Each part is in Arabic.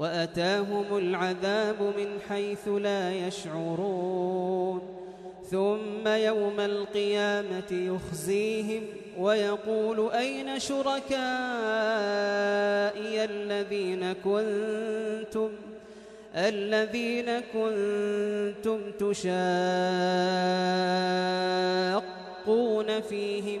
وأتاهم العذاب من حيث لا يشعرون. ثم يوم القيامة يخزيهم ويقول أين شركائي الذين كنتم؟ الذين كنتم تشاقون فيهم؟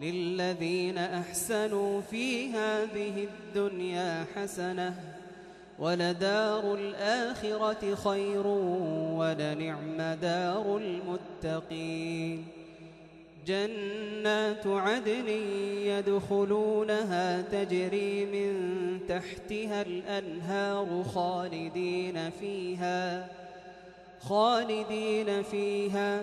للذين أحسنوا في هذه الدنيا حسنة ولدار الآخرة خير ولنعم دار المتقين. جنات عدن يدخلونها تجري من تحتها الأنهار خالدين فيها خالدين فيها